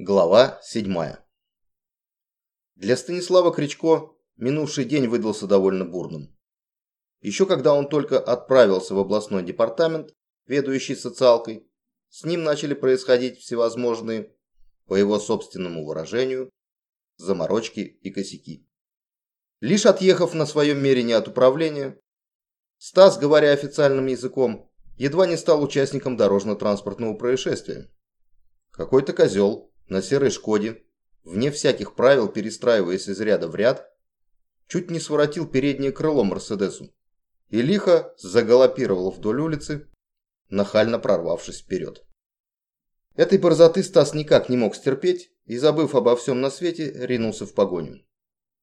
Глава 7. Для Станислава Кричко минувший день выдался довольно бурным. Еще когда он только отправился в областной департамент, ведущий социалкой, с ним начали происходить всевозможные, по его собственному выражению, заморочки и косяки. Лишь отъехав на своем мерине от управления, Стас, говоря официальным языком, едва не стал участником дорожно-транспортного происшествия. Какой-то козел на серой «Шкоде», вне всяких правил перестраиваясь из ряда в ряд, чуть не своротил переднее крыло Мерседесу и лихо загалопировал вдоль улицы, нахально прорвавшись вперед. Этой борзоты Стас никак не мог стерпеть и, забыв обо всем на свете, ринулся в погоню.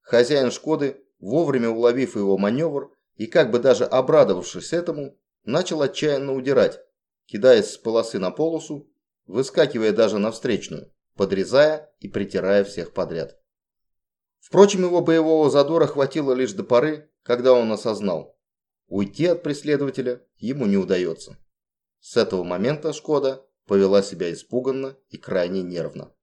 Хозяин «Шкоды», вовремя уловив его маневр и как бы даже обрадовавшись этому, начал отчаянно удирать, кидаясь с полосы на полосу, выскакивая даже на встречную подрезая и притирая всех подряд. Впрочем, его боевого задора хватило лишь до поры, когда он осознал. Уйти от преследователя ему не удается. С этого момента «Шкода» повела себя испуганно и крайне нервно.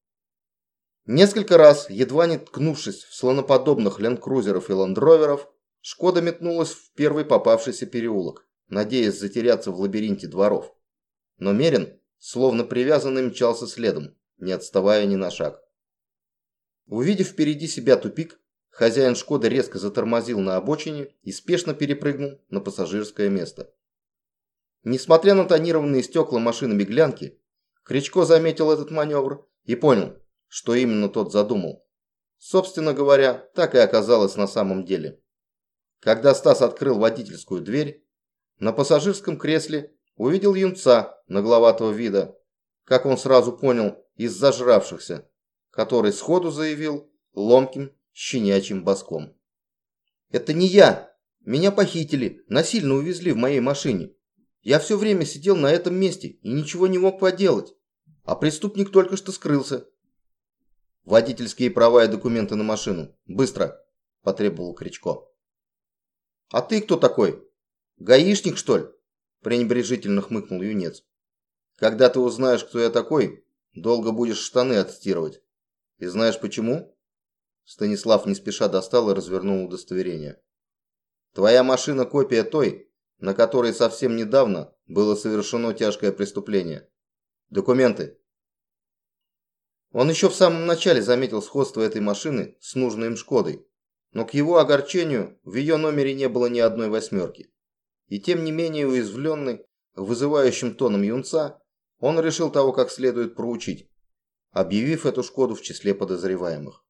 Несколько раз, едва не ткнувшись в слоноподобных ленд-крузеров и ландроверов, «Шкода» метнулась в первый попавшийся переулок, надеясь затеряться в лабиринте дворов. Но Мерин, словно привязанный, мчался следом, не отставая ни на шаг. Увидев впереди себя тупик, хозяин «Шкоды» резко затормозил на обочине и спешно перепрыгнул на пассажирское место. Несмотря на тонированные стекла машины-беглянки, Кричко заметил этот маневр и понял, что именно тот задумал. Собственно говоря, так и оказалось на самом деле. Когда Стас открыл водительскую дверь, на пассажирском кресле увидел юнца нагловатого вида. Как он сразу понял, из зажравшихся, который сходу заявил ломким щенячьим боском. «Это не я! Меня похитили, насильно увезли в моей машине. Я все время сидел на этом месте и ничего не мог поделать, а преступник только что скрылся». «Водительские права и документы на машину. Быстро!» – потребовал Кричко. «А ты кто такой? Гаишник, что ли?» – пренебрежительно хмыкнул юнец. «Когда ты узнаешь, кто я такой, Долго будешь штаны отстирывать. И знаешь почему? Станислав не спеша достал и развернул удостоверение. Твоя машина копия той, на которой совсем недавно было совершено тяжкое преступление. Документы. Он еще в самом начале заметил сходство этой машины с нужной им Шкодой, но к его огорчению в ее номере не было ни одной восьмерки. И тем не менее уязвленный, вызывающим тоном юнца, он решил того как следует проучить, объявив эту Шкоду в числе подозреваемых.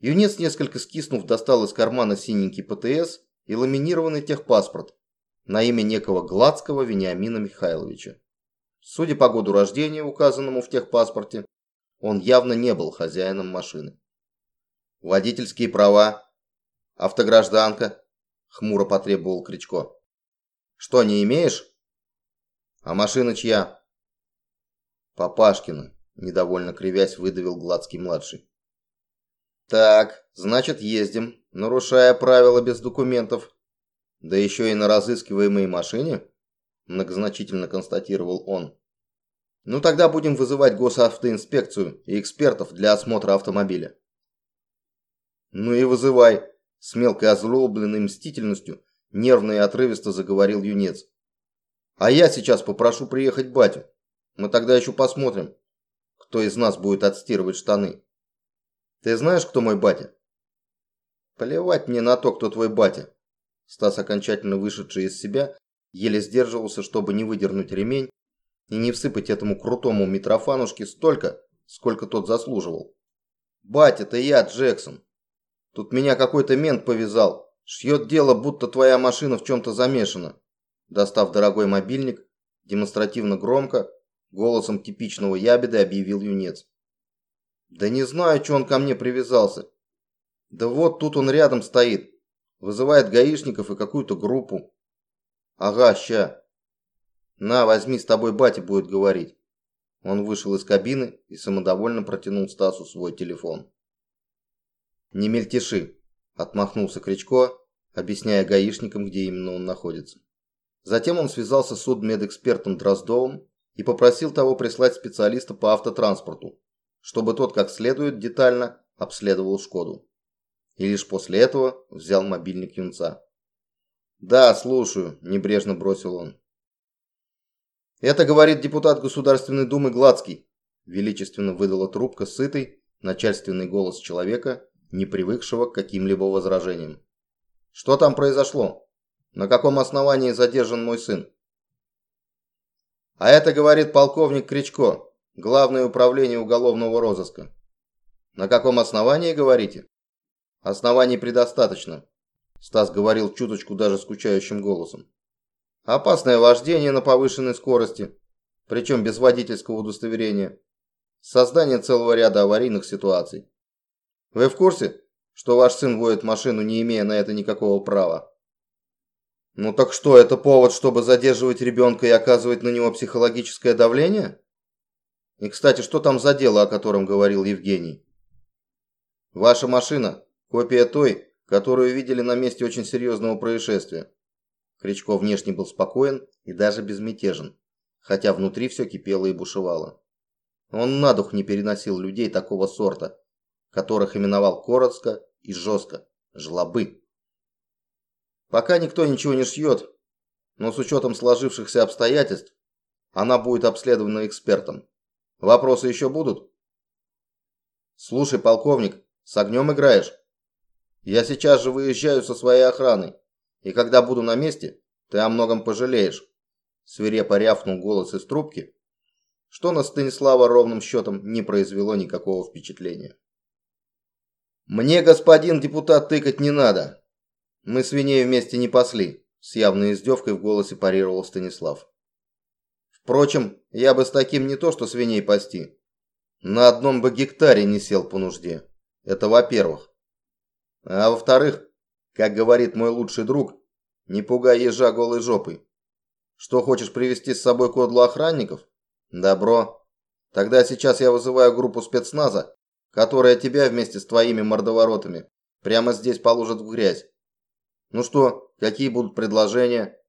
Юнец, несколько скиснув, достал из кармана синенький ПТС и ламинированный техпаспорт на имя некого Гладского Вениамина Михайловича. Судя по году рождения, указанному в техпаспорте, он явно не был хозяином машины. «Водительские права, автогражданка», – хмуро потребовал Кричко. «Что, не имеешь?» «А машина чья?» Папашкина, недовольно кривясь, выдавил Гладский-младший. Так, значит, ездим, нарушая правила без документов. Да еще и на разыскиваемой машине, многозначительно констатировал он. Ну тогда будем вызывать госавтоинспекцию и экспертов для осмотра автомобиля. Ну и вызывай, с мелкой озлобленной мстительностью, нервно и отрывисто заговорил юнец. А я сейчас попрошу приехать батю. Мы тогда еще посмотрим, кто из нас будет отстирывать штаны. Ты знаешь, кто мой батя? Плевать мне на то, кто твой батя. Стас, окончательно вышедший из себя, еле сдерживался, чтобы не выдернуть ремень и не всыпать этому крутому Митрофанушке столько, сколько тот заслуживал. Батя, это я, Джексон. Тут меня какой-то мент повязал. Шьет дело, будто твоя машина в чем-то замешана. Достав дорогой мобильник, демонстративно громко, Голосом типичного ябеды объявил юнец. Да не знаю, что он ко мне привязался. Да вот тут он рядом стоит. Вызывает гаишников и какую-то группу. Ага, ща. На, возьми, с тобой батя будет говорить. Он вышел из кабины и самодовольно протянул Стасу свой телефон. «Не мельтеши», – отмахнулся Кричко, объясняя гаишникам, где именно он находится. Затем он связался с судмедэкспертом Дроздовым и попросил того прислать специалиста по автотранспорту, чтобы тот как следует детально обследовал Шкоду. И лишь после этого взял мобильник юнца. «Да, слушаю», – небрежно бросил он. «Это говорит депутат Государственной Думы Гладский», – величественно выдала трубка сытый, начальственный голос человека, не привыкшего к каким-либо возражениям. «Что там произошло? На каком основании задержан мой сын?» «А это, говорит полковник Кричко, Главное управление уголовного розыска». «На каком основании, говорите?» «Оснований предостаточно», – Стас говорил чуточку даже скучающим голосом. «Опасное вождение на повышенной скорости, причем без водительского удостоверения. Создание целого ряда аварийных ситуаций. Вы в курсе, что ваш сын водит машину, не имея на это никакого права? Ну так что, это повод, чтобы задерживать ребенка и оказывать на него психологическое давление? И, кстати, что там за дело, о котором говорил Евгений? Ваша машина – копия той, которую видели на месте очень серьезного происшествия. Кричко внешне был спокоен и даже безмятежен, хотя внутри все кипело и бушевало. Он на дух не переносил людей такого сорта, которых именовал коротко и жестко – жлобы. Пока никто ничего не шьет, но с учетом сложившихся обстоятельств, она будет обследована экспертом. Вопросы еще будут? Слушай, полковник, с огнем играешь? Я сейчас же выезжаю со своей охраной, и когда буду на месте, ты о многом пожалеешь. Свирепо рявкнул голос из трубки, что на Станислава ровным счетом не произвело никакого впечатления. «Мне, господин депутат, тыкать не надо. Мы свиней вместе не пасли», – с явной издевкой в голосе парировал Станислав. «Впрочем, я бы с таким не то что свиней пасти. На одном бы гектаре не сел по нужде. Это во-первых. А во-вторых, как говорит мой лучший друг, не пугай ежа голой жопой. Что, хочешь привести с собой кодлу охранников? Добро. Тогда сейчас я вызываю группу спецназа которая тебя вместе с твоими мордоворотами прямо здесь положит в грязь. Ну что, какие будут предложения?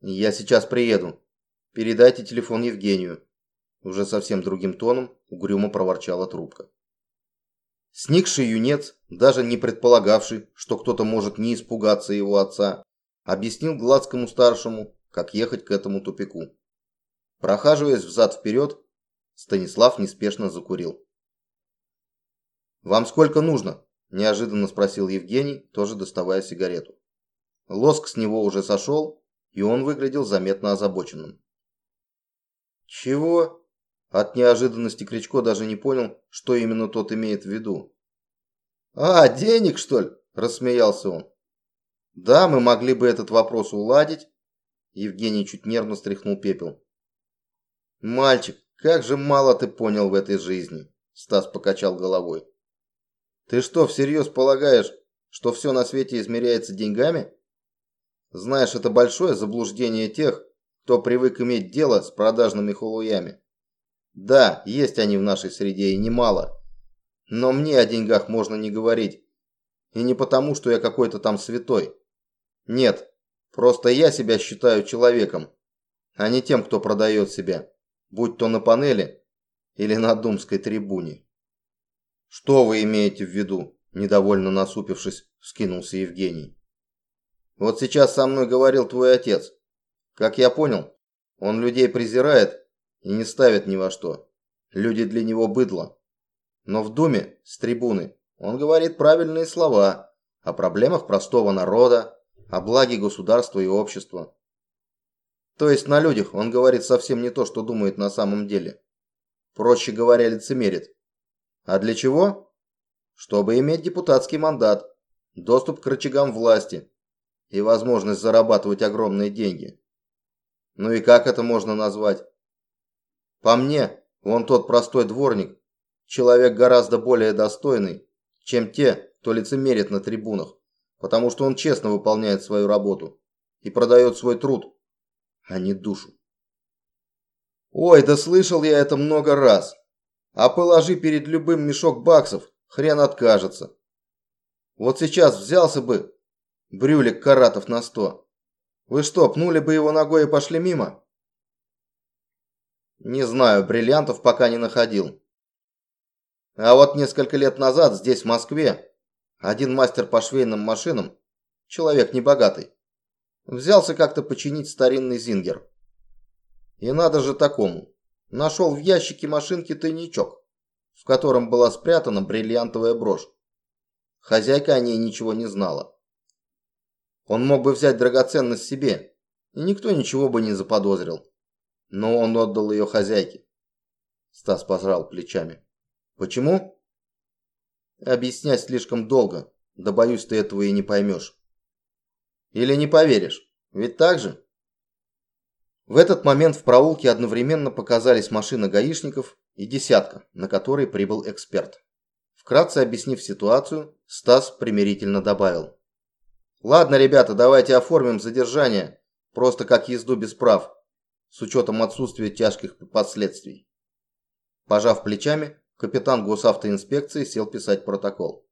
Я сейчас приеду. Передайте телефон Евгению. Уже совсем другим тоном угрюмо проворчала трубка. Сникший юнец, даже не предполагавший, что кто-то может не испугаться его отца, объяснил Гладскому старшему, как ехать к этому тупику. Прохаживаясь взад-вперед, Станислав неспешно закурил. «Вам сколько нужно?» – неожиданно спросил Евгений, тоже доставая сигарету. Лоск с него уже сошел, и он выглядел заметно озабоченным. «Чего?» От неожиданности Кричко даже не понял, что именно тот имеет в виду. «А, денег, что ли?» – рассмеялся он. «Да, мы могли бы этот вопрос уладить». Евгений чуть нервно стряхнул пепел. «Мальчик, как же мало ты понял в этой жизни!» Стас покачал головой. Ты что, всерьез полагаешь, что все на свете измеряется деньгами? Знаешь, это большое заблуждение тех, кто привык иметь дело с продажными холуями. Да, есть они в нашей среде и немало. Но мне о деньгах можно не говорить. И не потому, что я какой-то там святой. Нет, просто я себя считаю человеком, а не тем, кто продает себя, будь то на панели или на думской трибуне. «Что вы имеете в виду?» – недовольно насупившись, скинулся Евгений. «Вот сейчас со мной говорил твой отец. Как я понял, он людей презирает и не ставит ни во что. Люди для него быдло. Но в Думе, с трибуны, он говорит правильные слова о проблемах простого народа, о благе государства и общества. То есть на людях он говорит совсем не то, что думает на самом деле. Проще говоря, лицемерит. А для чего? Чтобы иметь депутатский мандат, доступ к рычагам власти и возможность зарабатывать огромные деньги. Ну и как это можно назвать? По мне, он тот простой дворник, человек гораздо более достойный, чем те, кто лицемерит на трибунах, потому что он честно выполняет свою работу и продает свой труд, а не душу. Ой, да слышал я это много раз. А положи перед любым мешок баксов, хрен откажется. Вот сейчас взялся бы брюлик каратов на сто. Вы что, пнули бы его ногой и пошли мимо? Не знаю, бриллиантов пока не находил. А вот несколько лет назад здесь, в Москве, один мастер по швейным машинам, человек небогатый, взялся как-то починить старинный зингер. И надо же такому. Нашел в ящике машинки тайничок, в котором была спрятана бриллиантовая брошь. Хозяйка о ней ничего не знала. Он мог бы взять драгоценность себе, и никто ничего бы не заподозрил. Но он отдал ее хозяйке. Стас пожал плечами. Почему? Объяснять слишком долго, да боюсь, ты этого и не поймешь. Или не поверишь, ведь так же? В этот момент в проулке одновременно показались машина гаишников и десятка, на которой прибыл эксперт. Вкратце объяснив ситуацию, Стас примирительно добавил. «Ладно, ребята, давайте оформим задержание, просто как езду без прав, с учетом отсутствия тяжких последствий». Пожав плечами, капитан госавтоинспекции сел писать протокол.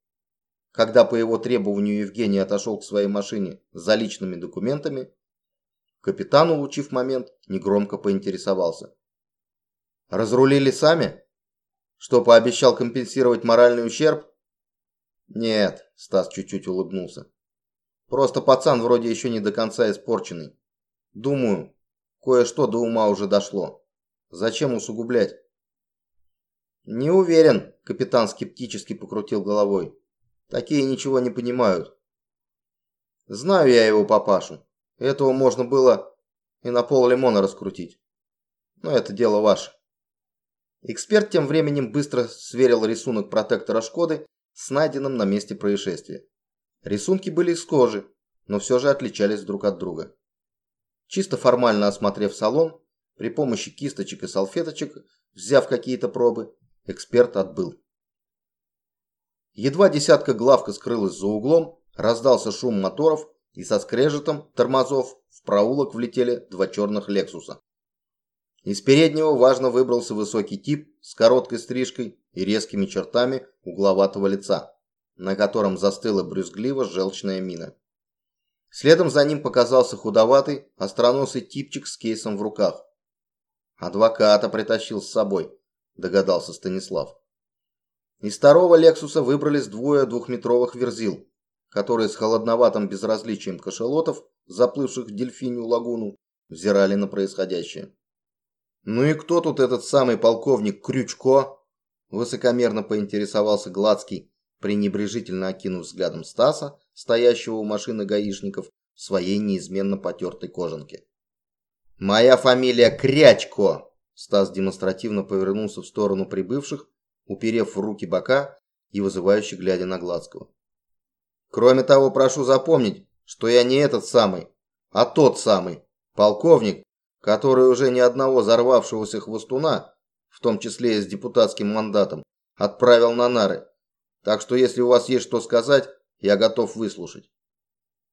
Когда по его требованию Евгений отошел к своей машине за личными документами, Капитан, улучив момент, негромко поинтересовался. «Разрулили сами? Что, пообещал компенсировать моральный ущерб?» «Нет», – Стас чуть-чуть улыбнулся. «Просто пацан вроде еще не до конца испорченный. Думаю, кое-что до ума уже дошло. Зачем усугублять?» «Не уверен», – капитан скептически покрутил головой. «Такие ничего не понимают». «Знаю я его папашу. Этого можно было и на пол лимона раскрутить. Но это дело ваше. Эксперт тем временем быстро сверил рисунок протектора Шкоды с найденным на месте происшествия. Рисунки были из кожи, но все же отличались друг от друга. Чисто формально осмотрев салон, при помощи кисточек и салфеточек, взяв какие-то пробы, эксперт отбыл. Едва десятка главка скрылась за углом, раздался шум моторов, и со скрежетом тормозов в проулок влетели два черных «Лексуса». Из переднего важно выбрался высокий тип с короткой стрижкой и резкими чертами угловатого лица, на котором застыла брюзгливо желчная мина. Следом за ним показался худоватый, остроносый типчик с кейсом в руках. «Адвоката притащил с собой», – догадался Станислав. Из второго «Лексуса» выбрались двое двухметровых верзил, которые с холодноватым безразличием кашалотов, заплывших в дельфинью лагуну, взирали на происходящее. «Ну и кто тут этот самый полковник Крючко?» Высокомерно поинтересовался Гладский, пренебрежительно окинув взглядом Стаса, стоящего у машины гаишников, в своей неизменно потертой кожанке. «Моя фамилия Крячко!» Стас демонстративно повернулся в сторону прибывших, уперев в руки бока и вызывающе глядя на Гладского. Кроме того, прошу запомнить, что я не этот самый, а тот самый, полковник, который уже ни одного взорвавшегося хвостуна, в том числе и с депутатским мандатом, отправил на нары. Так что если у вас есть что сказать, я готов выслушать.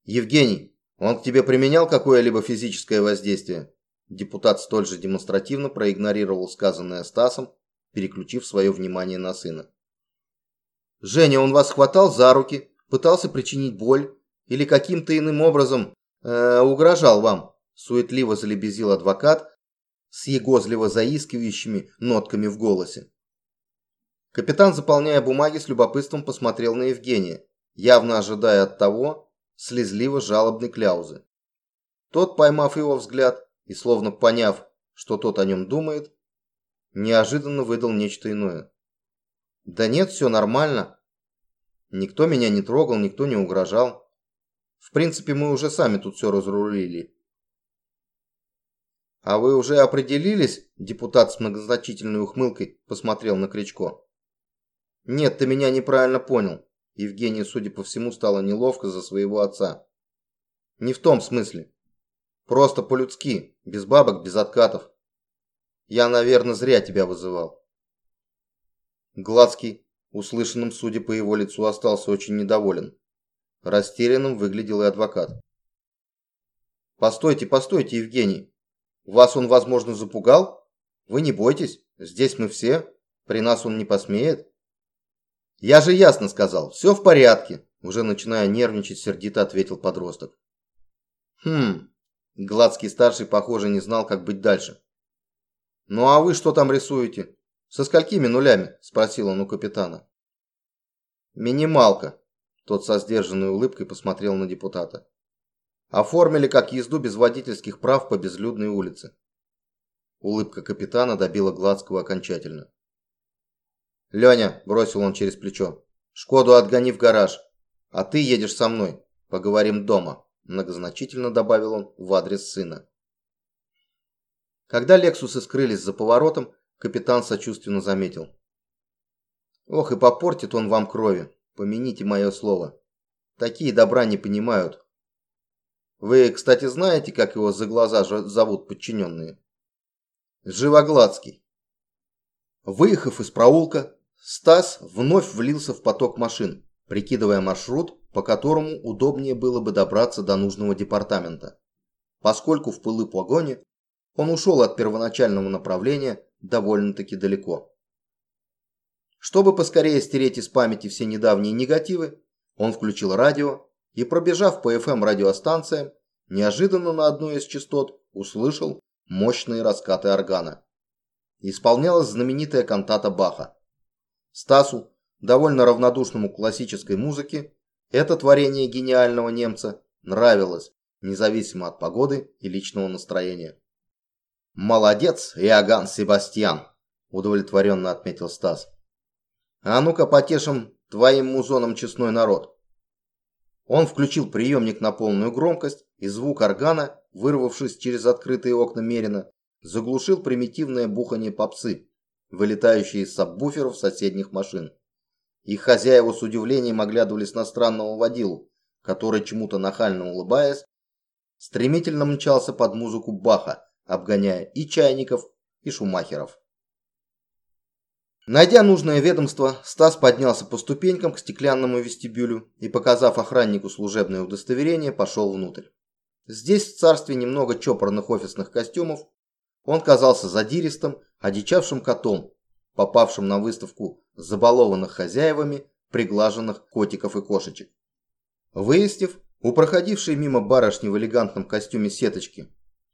Евгений, он к тебе применял какое-либо физическое воздействие? Депутат столь же демонстративно проигнорировал сказанное Стасом, переключив свое внимание на сына. Женя, он вас хватал за руки, пытался причинить боль или каким-то иным образом э, угрожал вам?» Суетливо залебезил адвокат с егозливо заискивающими нотками в голосе. Капитан, заполняя бумаги, с любопытством посмотрел на Евгения, явно ожидая от того слезливо-жалобной кляузы. Тот, поймав его взгляд и словно поняв, что тот о нем думает, неожиданно выдал нечто иное. «Да нет, все нормально. Никто меня не трогал, никто не угрожал. В принципе, мы уже сами тут все разрулили. А вы уже определились? Депутат с многозначительной ухмылкой посмотрел на Кричко. Нет, ты меня неправильно понял. Евгений, судя по всему, стало неловко за своего отца. Не в том смысле. Просто по-людски, без бабок, без откатов. Я, наверное, зря тебя вызывал. Гладский Услышанным, судя по его лицу, остался очень недоволен. Растерянным выглядел и адвокат. «Постойте, постойте, Евгений. Вас он, возможно, запугал? Вы не бойтесь, здесь мы все. При нас он не посмеет». «Я же ясно сказал, все в порядке», уже начиная нервничать, сердито ответил подросток. «Хм...» Гладский-старший, похоже, не знал, как быть дальше. «Ну а вы что там рисуете? Со сколькими нулями?» – спросил он у капитана. «Минималка», – тот со сдержанной улыбкой посмотрел на депутата. «Оформили как езду без водительских прав по безлюдной улице». Улыбка капитана добила Гладского окончательно. «Леня», – бросил он через плечо, – «Шкоду отгони в гараж, а ты едешь со мной, поговорим дома», – многозначительно добавил он в адрес сына. Когда Лексусы скрылись за поворотом, капитан сочувственно заметил. «Ох, и попортит он вам крови, помяните мое слово. Такие добра не понимают. Вы, кстати, знаете, как его за глаза зовут подчиненные?» «Живоглацкий». Выехав из проулка, Стас вновь влился в поток машин, прикидывая маршрут, по которому удобнее было бы добраться до нужного департамента. Поскольку в пылы погони он ушел от первоначального направления довольно-таки далеко. Чтобы поскорее стереть из памяти все недавние негативы, он включил радио и, пробежав по FM радиостанциям, неожиданно на одной из частот услышал мощные раскаты органа. Исполнялась знаменитая кантата Баха. Стасу, довольно равнодушному к классической музыке, это творение гениального немца нравилось, независимо от погоды и личного настроения. «Молодец, Иоганн Себастьян!» – удовлетворенно отметил Стас. «А ну-ка потешим твоим музоном честной народ!» Он включил приемник на полную громкость, и звук органа, вырвавшись через открытые окна Мерина, заглушил примитивное бухание попсы, вылетающие из сабвуферов соседних машин. Их хозяева с удивлением оглядывались на странного водилу, который, чему-то нахально улыбаясь, стремительно мчался под музыку Баха, обгоняя и чайников, и шумахеров. Найдя нужное ведомство, Стас поднялся по ступенькам к стеклянному вестибюлю и, показав охраннику служебное удостоверение, пошел внутрь. Здесь, в царстве немного чопорных офисных костюмов, он казался задиристым, одичавшим котом, попавшим на выставку забалованных хозяевами приглаженных котиков и кошечек. Выяснив, у проходившей мимо барышни в элегантном костюме сеточки,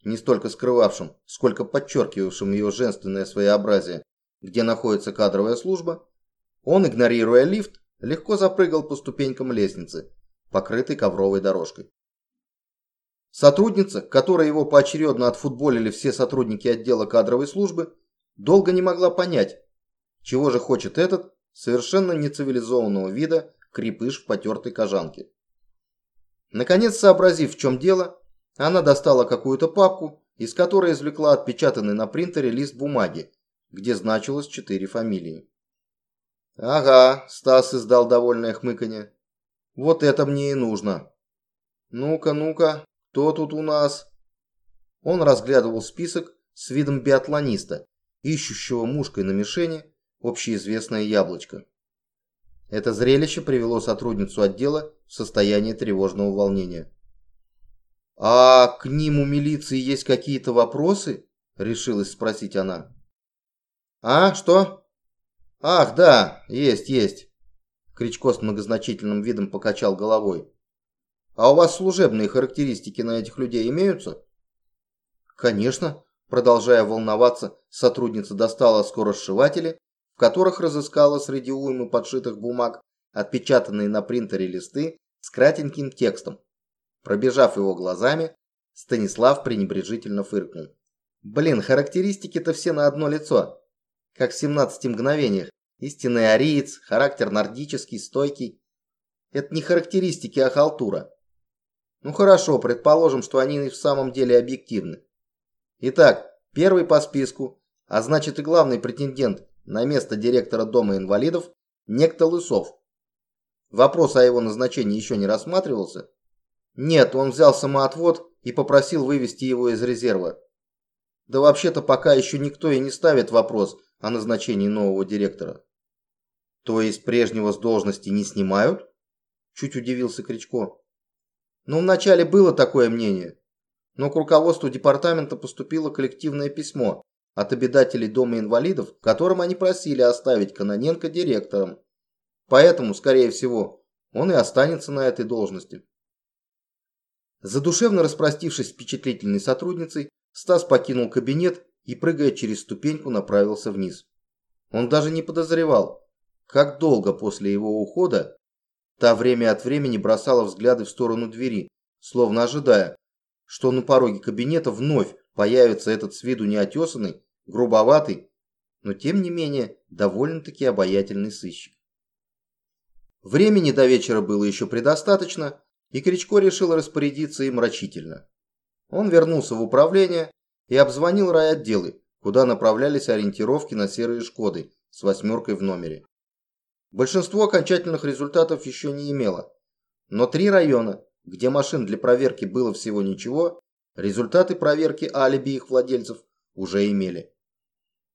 не столько скрывавшим, сколько подчеркивавшим ее женственное своеобразие, где находится кадровая служба, он, игнорируя лифт, легко запрыгал по ступенькам лестницы, покрытой ковровой дорожкой. Сотрудница, которой его поочередно отфутболили все сотрудники отдела кадровой службы, долго не могла понять, чего же хочет этот совершенно нецивилизованного вида крепыш в потертой кожанке. Наконец, сообразив, в чем дело, она достала какую-то папку, из которой извлекла отпечатанный на принтере лист бумаги, где значилось четыре фамилии. «Ага», – Стас издал довольное хмыканье. «Вот это мне и нужно. Ну-ка, ну-ка, кто тут у нас?» Он разглядывал список с видом биатлониста, ищущего мушкой на мишени общеизвестное яблочко. Это зрелище привело сотрудницу отдела в состояние тревожного волнения. «А к ним у милиции есть какие-то вопросы?» – решилась спросить она. «А, что?» «Ах, да, есть, есть». Кричко с многозначительным видом покачал головой. «А у вас служебные характеристики на этих людей имеются?» «Конечно», продолжая волноваться, сотрудница достала скоросшиватели, в которых разыскала среди уймы подшитых бумаг отпечатанные на принтере листы с кратеньким текстом. Пробежав его глазами, Станислав пренебрежительно фыркнул. «Блин, характеристики-то все на одно лицо как в 17 мгновениях. Истинный ариец, характер нордический, стойкий. Это не характеристики, а халтура. Ну хорошо, предположим, что они в самом деле объективны. Итак, первый по списку, а значит и главный претендент на место директора Дома инвалидов, некто Лысов. Вопрос о его назначении еще не рассматривался? Нет, он взял самоотвод и попросил вывести его из резерва. Да вообще-то пока еще никто и не ставит вопрос о назначении нового директора. То есть прежнего с должности не снимают? Чуть удивился Кричко. Ну, вначале было такое мнение, но к руководству департамента поступило коллективное письмо от обитателей Дома инвалидов, в котором они просили оставить Каноненко директором. Поэтому, скорее всего, он и останется на этой должности. Задушевно распростившись с впечатлительной сотрудницей, Стас покинул кабинет и, прыгая через ступеньку, направился вниз. Он даже не подозревал, как долго после его ухода та время от времени бросала взгляды в сторону двери, словно ожидая, что на пороге кабинета вновь появится этот с виду неотесанный, грубоватый, но тем не менее довольно-таки обаятельный сыщик. Времени до вечера было еще предостаточно, и Кричко решил распорядиться им рачительно. Он вернулся в управление и обзвонил райотделы, куда направлялись ориентировки на серые «Шкоды» с восьмеркой в номере. Большинство окончательных результатов еще не имело, но три района, где машин для проверки было всего ничего, результаты проверки алиби их владельцев уже имели.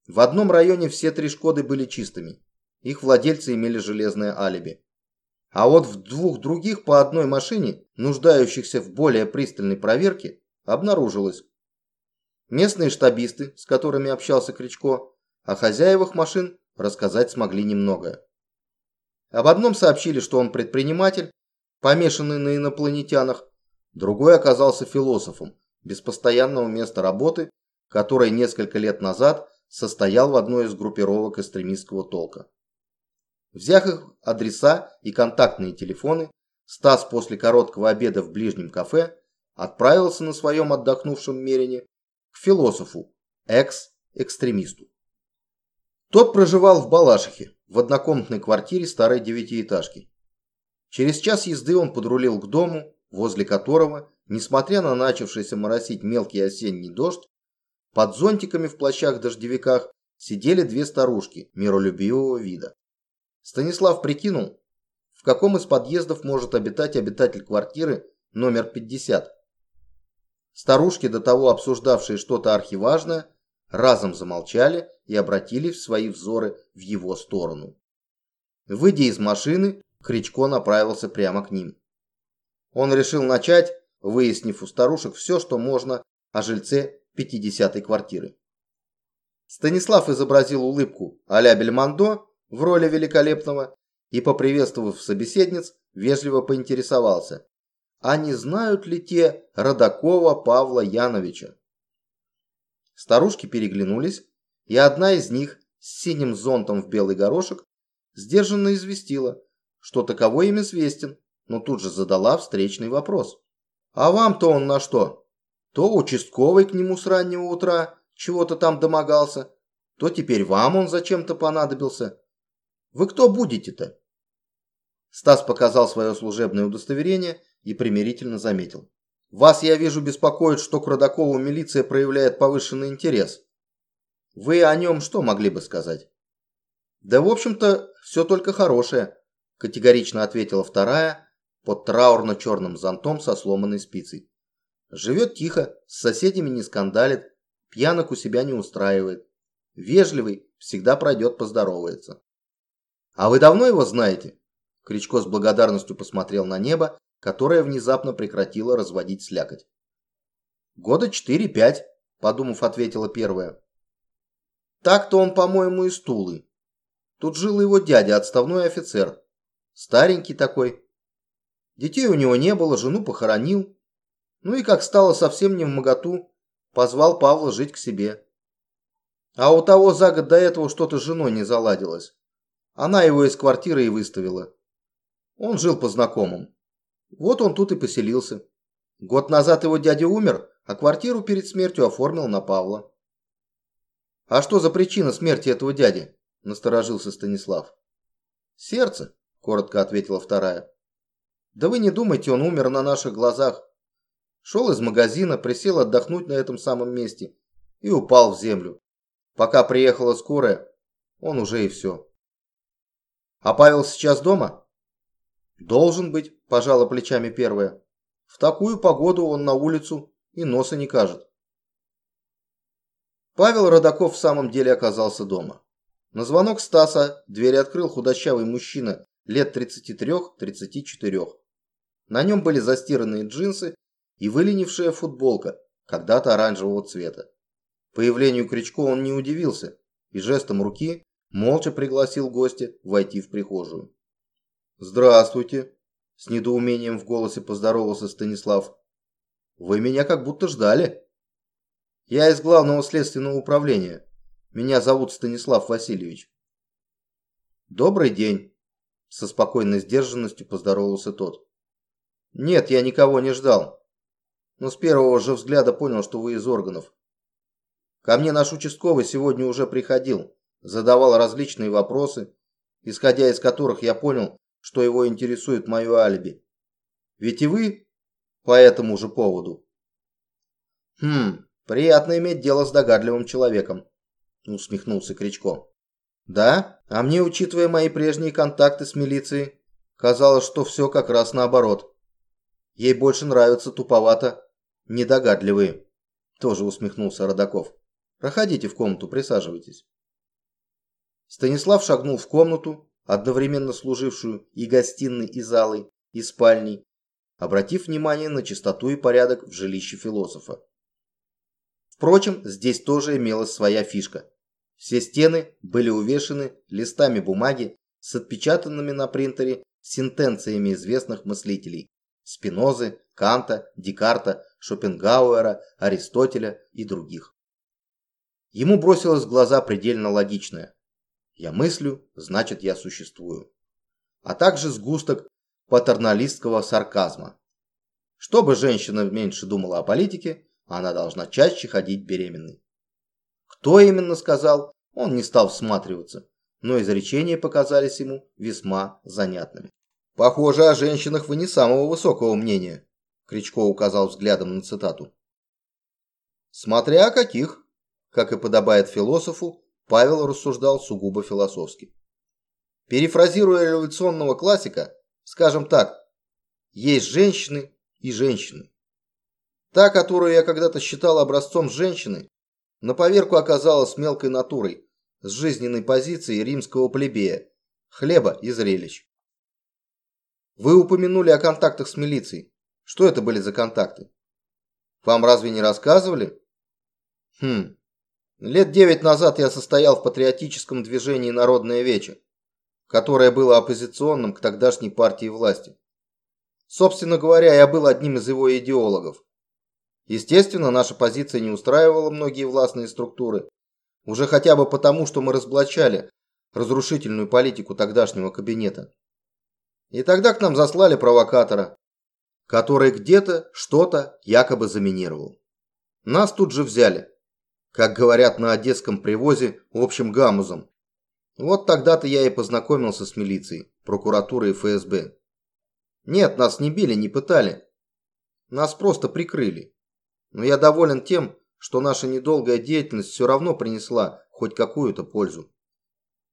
В одном районе все три «Шкоды» были чистыми, их владельцы имели железное алиби. А вот в двух других по одной машине, нуждающихся в более пристальной проверке, обнаружилось. Местные штабисты, с которыми общался Кричко, о хозяевах машин рассказать смогли немного. Об одном сообщили, что он предприниматель, помешанный на инопланетянах, другой оказался философом, без постоянного места работы, который несколько лет назад состоял в одной из группировок экстремистского толка. Взяв их адреса и контактные телефоны, Стас после короткого обеда в ближнем кафе отправился на своем отдохнувшем мерине к философу, экс-экстремисту. Тот проживал в Балашихе, в однокомнатной квартире старой девятиэтажки. Через час езды он подрулил к дому, возле которого, несмотря на начавшийся моросить мелкий осенний дождь, под зонтиками в плащах-дождевиках сидели две старушки миролюбивого вида. Станислав прикинул, в каком из подъездов может обитать обитатель квартиры номер 50. Старушки, до того обсуждавшие что-то архиважное, разом замолчали и обратили свои взоры в его сторону. Выйдя из машины, Кричко направился прямо к ним. Он решил начать, выяснив у старушек все, что можно о жильце 50-й квартиры. Станислав изобразил улыбку а-ля Бельмондо в роли великолепного и, поприветствовав собеседниц, вежливо поинтересовался, а не знают ли те Родакова Павла Яновича? Старушки переглянулись, и одна из них с синим зонтом в белый горошек сдержанно известила, что таковой им известен, но тут же задала встречный вопрос. «А вам-то он на что? То участковый к нему с раннего утра чего-то там домогался, то теперь вам он зачем-то понадобился. Вы кто будете-то?» Стас показал свое служебное удостоверение и примирительно заметил. «Вас, я вижу, беспокоит, что к Родакову милиция проявляет повышенный интерес. Вы о нем что могли бы сказать?» «Да, в общем-то, все только хорошее», – категорично ответила вторая под траурно-черным зонтом со сломанной спицей. «Живет тихо, с соседями не скандалит, пьянок у себя не устраивает. Вежливый, всегда пройдет поздоровается». «А вы давно его знаете?» Кричко с благодарностью посмотрел на небо, которое внезапно прекратило разводить слякоть. «Года четыре-пять», – подумав, ответила первая. «Так-то он, по-моему, из Тулы. Тут жил его дядя, отставной офицер. Старенький такой. Детей у него не было, жену похоронил. Ну и как стало совсем не в моготу, позвал Павла жить к себе. А у того за год до этого что-то с женой не заладилось. Она его из квартиры и выставила. Он жил по знакомым. Вот он тут и поселился. Год назад его дядя умер, а квартиру перед смертью оформил на Павла. «А что за причина смерти этого дяди?» – насторожился Станислав. «Сердце», – коротко ответила вторая. «Да вы не думайте, он умер на наших глазах. Шел из магазина, присел отдохнуть на этом самом месте и упал в землю. Пока приехала скорая, он уже и все». «А Павел сейчас дома?» «Должен быть», – пожала плечами первая. «В такую погоду он на улицу и носа не кажет». Павел Родаков в самом деле оказался дома. На звонок Стаса дверь открыл худощавый мужчина лет 33-34. На нем были застиранные джинсы и выленившая футболка, когда-то оранжевого цвета. Появлению Кричко он не удивился и жестом руки молча пригласил гостя войти в прихожую. «Здравствуйте!» – с недоумением в голосе поздоровался Станислав. «Вы меня как будто ждали». Я из главного следственного управления. Меня зовут Станислав Васильевич. Добрый день. Со спокойной сдержанностью поздоровался тот. Нет, я никого не ждал. Но с первого же взгляда понял, что вы из органов. Ко мне наш участковый сегодня уже приходил, задавал различные вопросы, исходя из которых я понял, что его интересует мое алиби. Ведь и вы по этому же поводу. Хм, приятно иметь дело с догадливым человеком, усмехнулся Кричко. Да, а мне, учитывая мои прежние контакты с милицией, казалось, что все как раз наоборот. Ей больше нравятся туповато недогадливые. Тоже усмехнулся Родаков. Проходите в комнату, присаживайтесь. Станислав шагнул в комнату, одновременно служившую и гостиной, и залой, и спальней, обратив внимание на чистоту и порядок в жилище философа. Впрочем, здесь тоже имелась своя фишка. Все стены были увешаны листами бумаги с отпечатанными на принтере сентенциями известных мыслителей Спинозы, Канта, Декарта, Шопенгауэра, Аристотеля и других. Ему бросилось в глаза предельно логичное. Я мыслю, значит я существую. А также сгусток патерналистского сарказма. Чтобы женщина меньше думала о политике, она должна чаще ходить беременной. Кто именно сказал, он не стал всматриваться, но изречения показались ему весьма занятными. «Похоже, о женщинах вы не самого высокого мнения», Кричко указал взглядом на цитату. «Смотря о каких», как и подобает философу, Павел рассуждал сугубо философски. Перефразируя революционного классика, скажем так, есть женщины и женщины. Та, которую я когда-то считал образцом женщины, на поверку оказалась мелкой натурой, с жизненной позицией римского плебея, хлеба и зрелищ. Вы упомянули о контактах с милицией. Что это были за контакты? Вам разве не рассказывали? Хм, Лет девять назад я состоял в патриотическом движении «Народное вече», которое было оппозиционным к тогдашней партии власти. Собственно говоря, я был одним из его идеологов. Естественно, наша позиция не устраивала многие властные структуры, уже хотя бы потому, что мы разоблачали разрушительную политику тогдашнего кабинета. И тогда к нам заслали провокатора, который где-то что-то якобы заминировал. Нас тут же взяли как говорят на одесском привозе, общим гамузом. Вот тогда-то я и познакомился с милицией, прокуратурой и ФСБ. Нет, нас не били, не пытали. Нас просто прикрыли. Но я доволен тем, что наша недолгая деятельность все равно принесла хоть какую-то пользу.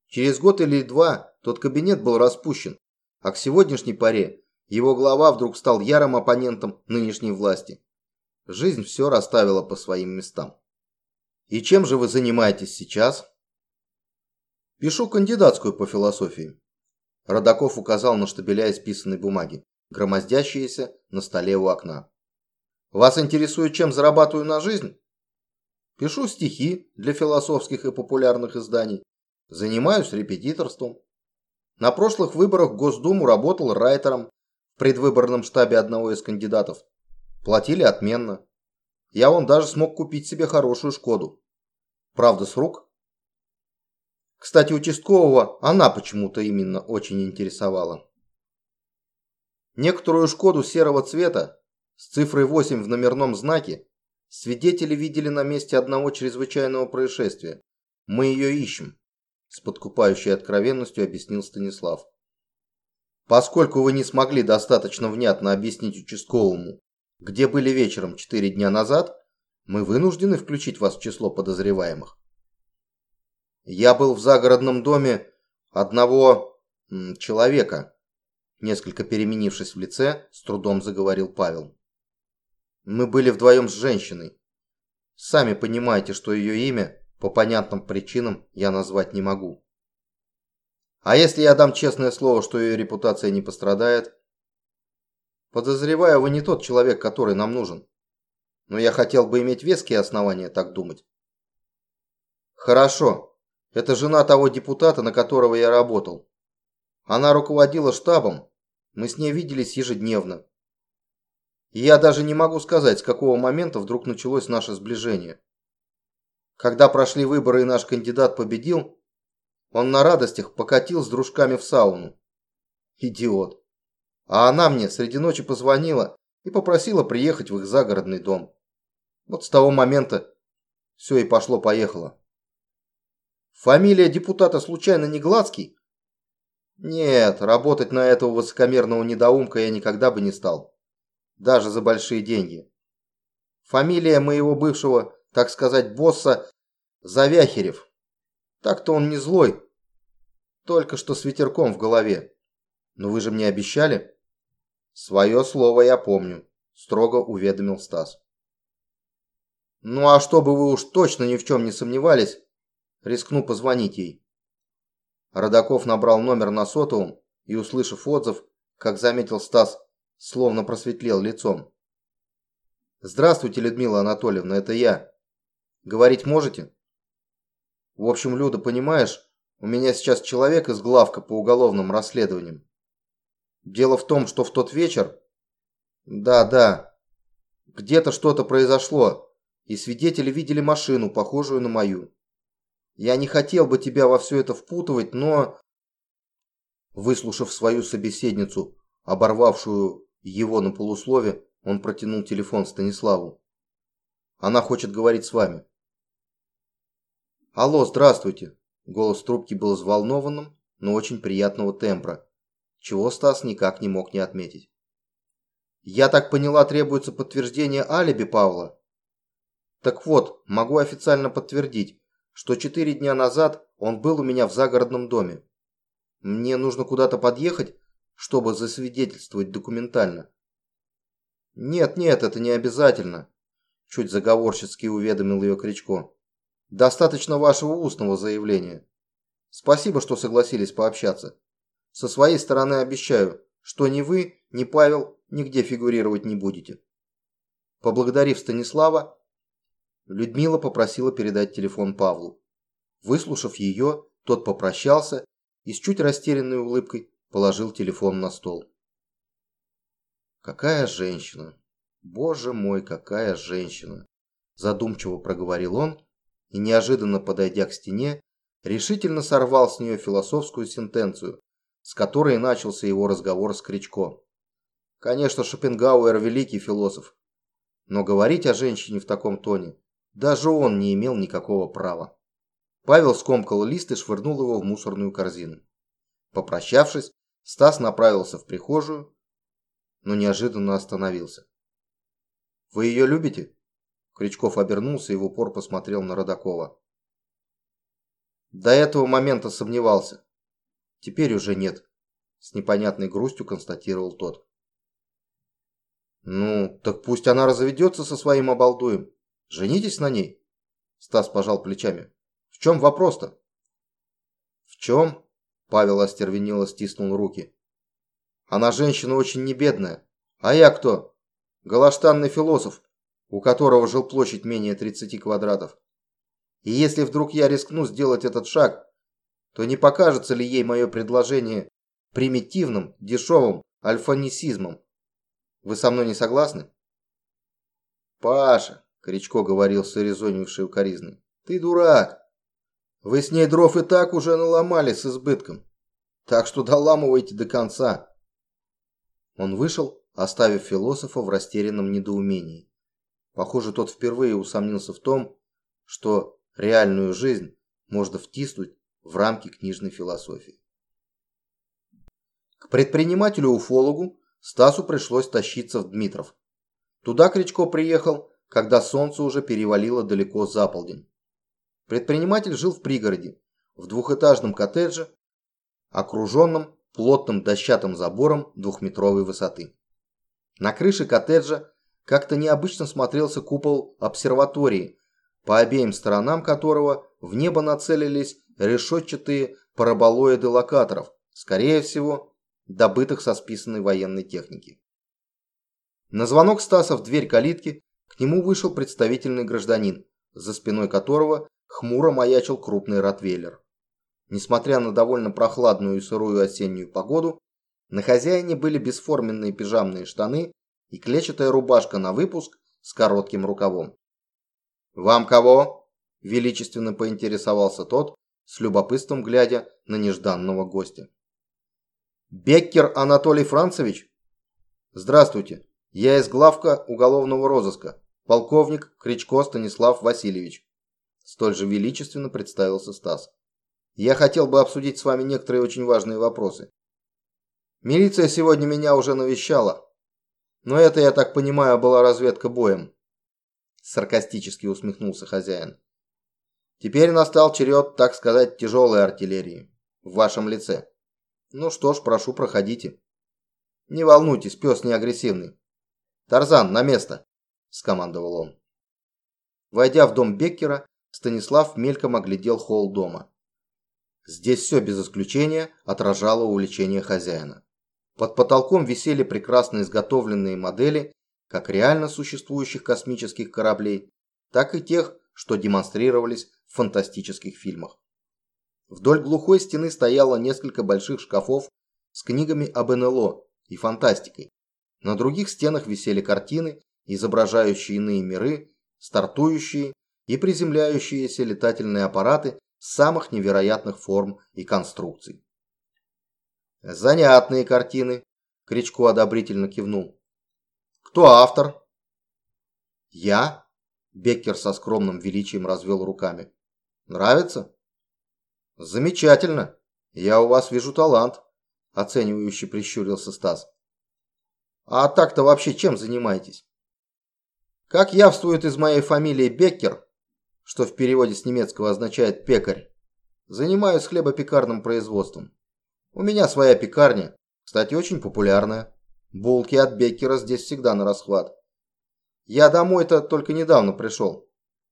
Через год или два тот кабинет был распущен, а к сегодняшней паре его глава вдруг стал ярым оппонентом нынешней власти. Жизнь все расставила по своим местам. И чем же вы занимаетесь сейчас? Пишу кандидатскую по философии. Родаков указал на штабеля исписанной бумаги, громоздящиеся на столе у окна. Вас интересует, чем зарабатываю на жизнь? Пишу стихи для философских и популярных изданий. Занимаюсь репетиторством. На прошлых выборах в Госдуму работал райтером в предвыборном штабе одного из кандидатов. Платили отменно. Я он даже смог купить себе хорошую Шкоду. Правда, с рук. Кстати, участкового она почему-то именно очень интересовала. Некоторую Шкоду серого цвета с цифрой 8 в номерном знаке свидетели видели на месте одного чрезвычайного происшествия. Мы ее ищем, с подкупающей откровенностью объяснил Станислав. Поскольку вы не смогли достаточно внятно объяснить участковому, где были вечером 4 дня назад, мы вынуждены включить вас в число подозреваемых. Я был в загородном доме одного человека, несколько переменившись в лице, с трудом заговорил Павел. Мы были вдвоем с женщиной. Сами понимаете, что ее имя по понятным причинам я назвать не могу. А если я дам честное слово, что ее репутация не пострадает? Подозреваю, вы не тот человек, который нам нужен. Но я хотел бы иметь веские основания так думать. Хорошо. Это жена того депутата, на которого я работал. Она руководила штабом. Мы с ней виделись ежедневно. И я даже не могу сказать, с какого момента вдруг началось наше сближение. Когда прошли выборы и наш кандидат победил, он на радостях покатил с дружками в сауну. Идиот. А она мне среди ночи позвонила и попросила приехать в их загородный дом. Вот с того момента все и пошло-поехало. Фамилия депутата случайно не Гладский? Нет, работать на этого высокомерного недоумка я никогда бы не стал. Даже за большие деньги. Фамилия моего бывшего, так сказать, босса Завяхерев. Так-то он не злой, только что с ветерком в голове. Но вы же мне обещали? Свое слово я помню, строго уведомил Стас. Ну а чтобы вы уж точно ни в чем не сомневались, рискну позвонить ей. Родаков набрал номер на сотовом и, услышав отзыв, как заметил Стас, словно просветлел лицом. «Здравствуйте, Людмила Анатольевна, это я. Говорить можете?» «В общем, Люда, понимаешь, у меня сейчас человек из главка по уголовным расследованиям. Дело в том, что в тот вечер... Да, да. Где-то что-то произошло, и свидетели видели машину, похожую на мою. Я не хотел бы тебя во все это впутывать, но...» Выслушав свою собеседницу, оборвавшую его на полуслове, он протянул телефон Станиславу. «Она хочет говорить с вами». «Алло, здравствуйте!» Голос трубки был взволнованным, но очень приятного тембра, чего Стас никак не мог не отметить. «Я так поняла, требуется подтверждение алиби Павла?» «Так вот, могу официально подтвердить что четыре дня назад он был у меня в загородном доме. Мне нужно куда-то подъехать, чтобы засвидетельствовать документально. Нет, нет, это не обязательно, чуть заговорщицки уведомил ее Кричко. Достаточно вашего устного заявления. Спасибо, что согласились пообщаться. Со своей стороны обещаю, что ни вы, ни Павел нигде фигурировать не будете. Поблагодарив Станислава, Людмила попросила передать телефон Павлу. Выслушав ее, тот попрощался и с чуть растерянной улыбкой положил телефон на стол. «Какая женщина! Боже мой, какая женщина!» Задумчиво проговорил он и, неожиданно подойдя к стене, решительно сорвал с нее философскую сентенцию, с которой начался его разговор с Кричко. Конечно, Шопенгауэр – великий философ, но говорить о женщине в таком тоне даже он не имел никакого права. Павел скомкал лист и швырнул его в мусорную корзину. Попрощавшись, Стас направился в прихожую, но неожиданно остановился. «Вы ее любите?» Крючков обернулся и в упор посмотрел на Родакова. До этого момента сомневался. Теперь уже нет. С непонятной грустью констатировал тот. «Ну, так пусть она разведется со своим обалдуем. Женитесь на ней?» Стас пожал плечами. «В чем вопрос-то?» «В чем?» Павел остервенело стиснул руки. «Она женщина очень небедная. А я кто? Галаштанный философ, у которого жил площадь менее 30 квадратов. И если вдруг я рискну сделать этот шаг, то не покажется ли ей мое предложение примитивным, дешевым альфанисизмом? Вы со мной не согласны?» «Паша, Кричко говорил с урезонившей укоризной. «Ты дурак! Вы с ней дров и так уже наломали с избытком. Так что доламывайте до конца!» Он вышел, оставив философа в растерянном недоумении. Похоже, тот впервые усомнился в том, что реальную жизнь можно втиснуть в рамки книжной философии. К предпринимателю-уфологу Стасу пришлось тащиться в Дмитров. Туда Кричко приехал когда солнце уже перевалило далеко за полдень. Предприниматель жил в пригороде, в двухэтажном коттедже, окруженном плотным дощатым забором двухметровой высоты. На крыше коттеджа как-то необычно смотрелся купол обсерватории, по обеим сторонам которого в небо нацелились решетчатые параболоиды локаторов, скорее всего, добытых со списанной военной техники. На звонок Стаса в дверь калитки к нему вышел представительный гражданин, за спиной которого хмуро маячил крупный ротвейлер. Несмотря на довольно прохладную и сырую осеннюю погоду, на хозяине были бесформенные пижамные штаны и клетчатая рубашка на выпуск с коротким рукавом. «Вам кого?» Величественно поинтересовался тот, с любопытством глядя на нежданного гостя. Беккер Анатолий Францевич? Здравствуйте. Я из главка уголовного розыска. Полковник Кричко Станислав Васильевич. Столь же величественно представился Стас. Я хотел бы обсудить с вами некоторые очень важные вопросы. Милиция сегодня меня уже навещала. Но это, я так понимаю, была разведка боем. Саркастически усмехнулся хозяин. Теперь настал черед, так сказать, тяжелой артиллерии. В вашем лице. Ну что ж, прошу, проходите. Не волнуйтесь, пес не агрессивный. Тарзан, на место, скомандовал он. Войдя в дом Беккера, Станислав мельком оглядел холл дома. Здесь все без исключения отражало увлечение хозяина. Под потолком висели прекрасно изготовленные модели как реально существующих космических кораблей, так и тех, что демонстрировались в фантастических фильмах. Вдоль глухой стены стояло несколько больших шкафов с книгами об НЛО и фантастикой. На других стенах висели картины, изображающие иные миры, стартующие и приземляющиеся летательные аппараты самых невероятных форм и конструкций. «Занятные картины», – Кричко одобрительно кивнул. «Кто автор?» «Я», Беккер со скромным величием развел руками. «Нравится?» «Замечательно. Я у вас вижу талант», – оценивающе прищурился Стас. «А так-то вообще чем занимаетесь?» «Как явствует из моей фамилии Беккер, что в переводе с немецкого означает «пекарь», занимаюсь хлебопекарным производством. У меня своя пекарня, кстати, очень популярная. Булки от Беккера здесь всегда на расхват. Я домой-то только недавно пришел.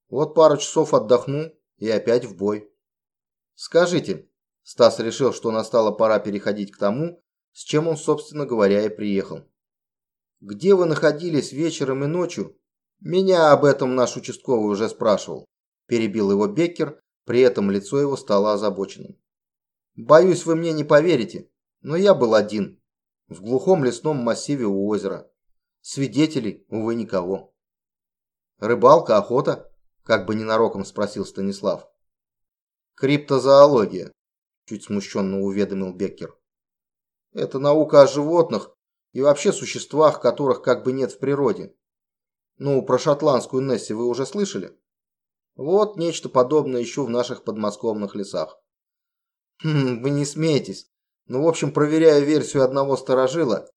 Вот пару часов отдохну и опять в бой. Скажите, Стас решил, что настала пора переходить к тому, с чем он, собственно говоря, и приехал. Где вы находились вечером и ночью? Меня об этом наш участковый уже спрашивал. Перебил его Беккер, при этом лицо его стало озабоченным. Боюсь, вы мне не поверите, но я был один. В глухом лесном массиве у озера. Свидетелей, увы, никого. Рыбалка, охота? Как бы ненароком спросил Станислав. Криптозоология, чуть смущенно уведомил Беккер. Это наука о животных и вообще существах, которых как бы нет в природе. Ну, про шотландскую Несси вы уже слышали? Вот нечто подобное ищу в наших подмосковных лесах. Хм, вы не смеетесь. Ну, в общем, проверяю версию одного сторожила,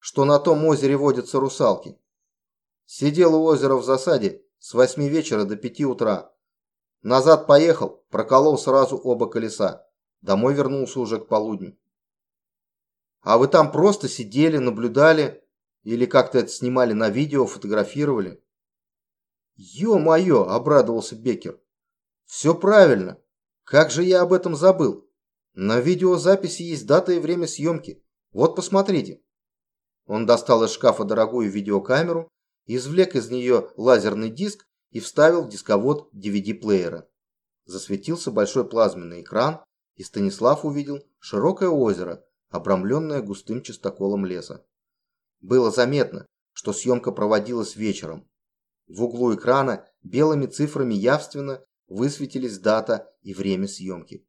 что на том озере водятся русалки. Сидел у озера в засаде с 8 вечера до 5 утра. Назад поехал, проколол сразу оба колеса. Домой вернулся уже к полудню. А вы там просто сидели, наблюдали или как-то это снимали на видео, фотографировали? Ё-моё, обрадовался Беккер. Все правильно. Как же я об этом забыл? На видеозаписи есть дата и время съемки. Вот посмотрите. Он достал из шкафа дорогую видеокамеру, извлек из нее лазерный диск и вставил в дисковод DVD-плеера. Засветился большой плазменный экран, и Станислав увидел широкое озеро, обрамленное густым чистоколом леса. Было заметно, что съемка проводилась вечером. В углу экрана белыми цифрами явственно высветились дата и время съемки.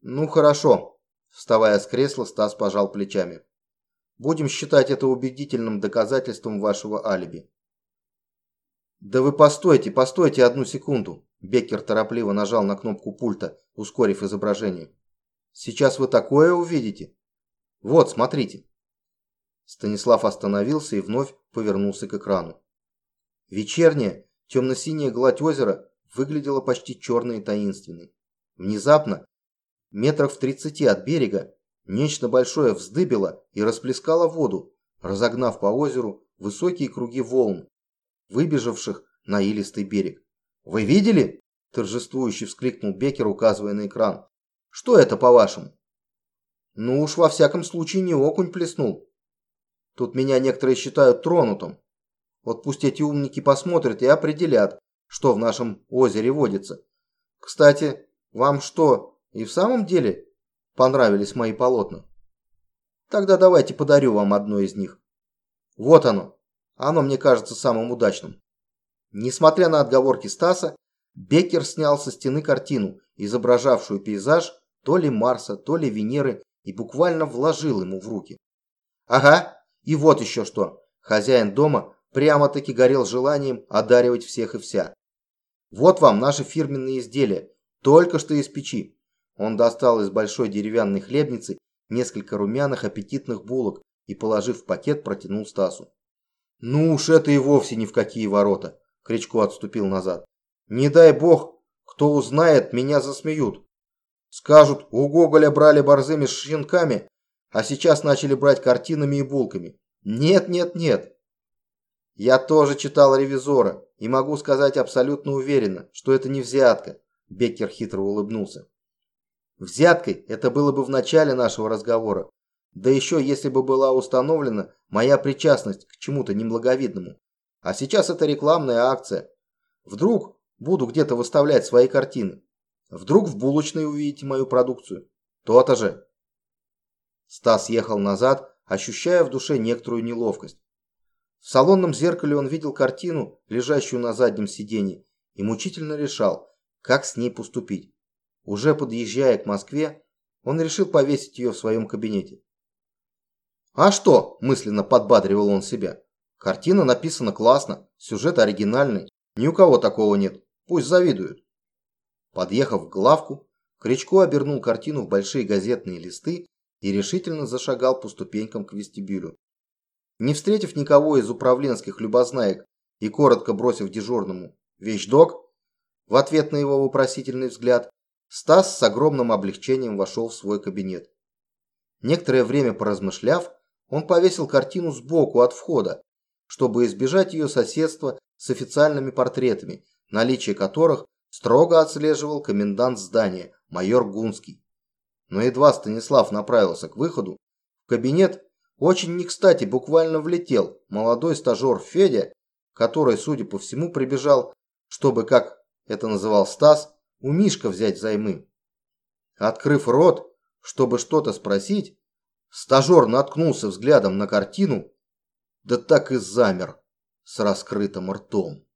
«Ну хорошо», – вставая с кресла, Стас пожал плечами. Будем считать это убедительным доказательством вашего алиби. Да вы постойте, постойте одну секунду. Беккер торопливо нажал на кнопку пульта, ускорив изображение. Сейчас вы такое увидите. Вот, смотрите. Станислав остановился и вновь повернулся к экрану. Вечерняя, темно-синяя гладь озера выглядела почти черной и таинственной. Внезапно, метров в тридцати от берега, Нечто большое вздыбило и расплескало воду, разогнав по озеру высокие круги волн, выбежавших на илистый берег. «Вы видели?» – торжествующе вскрикнул Бекер, указывая на экран. «Что это, по-вашему?» «Ну уж во всяком случае не окунь плеснул. Тут меня некоторые считают тронутым. Вот пусть эти умники посмотрят и определят, что в нашем озере водится. Кстати, вам что, и в самом деле понравились мои полотна. Тогда давайте подарю вам одно из них. Вот оно. Оно мне кажется самым удачным. Несмотря на отговорки Стаса, Беккер снял со стены картину, изображавшую пейзаж то ли Марса, то ли Венеры, и буквально вложил ему в руки. Ага, и вот еще что. Хозяин дома прямо-таки горел желанием одаривать всех и вся. Вот вам наши фирменные изделия, только что из печи. Он достал из большой деревянной хлебницы несколько румяных аппетитных булок и, положив в пакет, протянул Стасу. «Ну уж это и вовсе ни в какие ворота!» Кричко отступил назад. «Не дай бог, кто узнает, меня засмеют. Скажут, у Гоголя брали борзыми с щенками, а сейчас начали брать картинами и булками. Нет, нет, нет. Я тоже читал «Ревизора» и могу сказать абсолютно уверенно, что это не взятка. Беккер хитро улыбнулся. Взяткой это было бы в начале нашего разговора. Да еще если бы была установлена моя причастность к чему-то неблаговидному. А сейчас это рекламная акция. Вдруг буду где-то выставлять свои картины. Вдруг в булочной увидите мою продукцию. То-то же. Стас ехал назад, ощущая в душе некоторую неловкость. В салонном зеркале он видел картину, лежащую на заднем сиденье, и мучительно решал, как с ней поступить. Уже подъезжая к Москве, он решил повесить ее в своем кабинете. «А что?» – мысленно подбадривал он себя. «Картина написана классно, сюжет оригинальный, ни у кого такого нет, пусть завидуют». Подъехав к главку, Кричко обернул картину в большие газетные листы и решительно зашагал по ступенькам к вестибюлю. Не встретив никого из управленских любознаек и коротко бросив дежурному «Вещдок», в ответ на его вопросительный взгляд, Стас с огромным облегчением вошел в свой кабинет. Некоторое время поразмышляв, он повесил картину сбоку от входа, чтобы избежать ее соседства с официальными портретами, наличие которых строго отслеживал комендант здания, майор Гунский. Но едва Станислав направился к выходу, в кабинет очень не кстати буквально влетел молодой стажер Федя, который, судя по всему, прибежал, чтобы, как это называл Стас, у Мишка взять займы. Открыв рот, чтобы что-то спросить, стажер наткнулся взглядом на картину, да так и замер с раскрытым ртом.